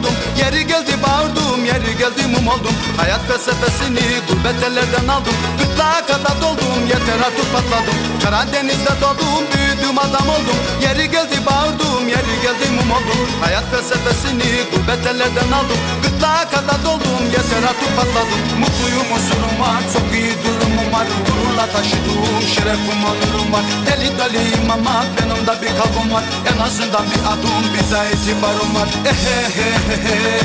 oldum. Yeri geldi bağırdım yeri geldi mum oldum. Hayat felsefesini gurbet ellerden aldım. Gırtlağa kadar doldum yeter artık patladım. Karadeniz'de doğdum büyüdüm adam oldum. Yeri geldi bağırdım yeri geldi mum oldum. Hayat felsefesini gurbet ellerden aldım. Gırtlağa kadar doldum yeter artık patladım. Mutluyum huzurum var çok iyi durumum var Gururla taşıdığım şerefim onurum var. Deli deliyim ama benim de bir kalbim var. En azından bir adım bize itibarım var. Ehehehehehehe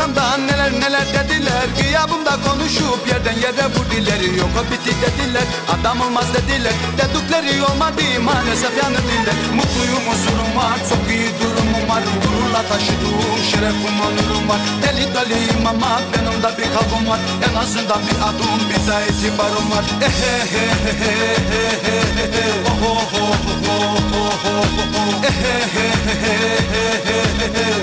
atamdan neler neler dediler Gıyabımda konuşup yerden yere vurdiler Yok o bitti dediler Adam olmaz dediler Dedikleri olmadı maalesef yanı diller Mutluyum huzurum var çok iyi durumum var Gururla taşıdığım şerefim onurum var Deli deliyim ama benim de bir kalbim var En azından bir adım bize itibarım var Ehehehehehehe Oh oh oh oh oh oh oh oh Ehehehehehehe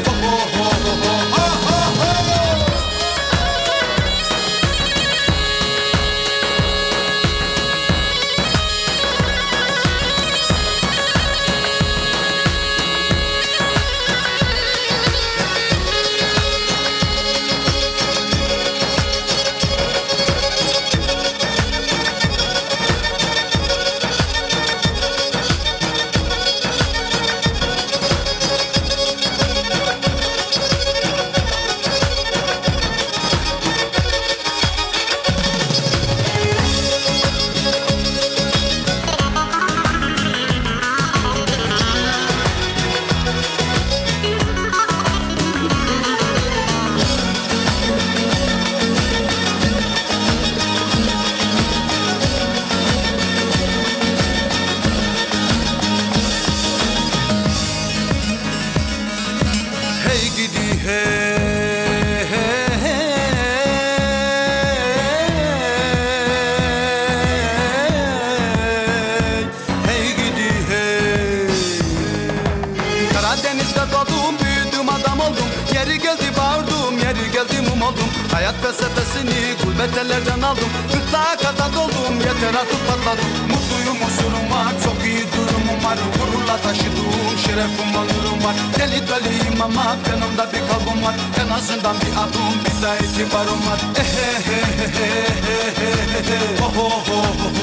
Hayat felsefesini gurbet ellerden aldım. Gırtlağa kadar doldum yeter artık patladım. Mutluyum huzurum var çok iyi durumum var. Gururla taşıdığım şerefim onurum var. Deli deliyim ama de bir kalbim var. En azından bir adım bize itibarım var. Ehehehehehehe Oh oh oh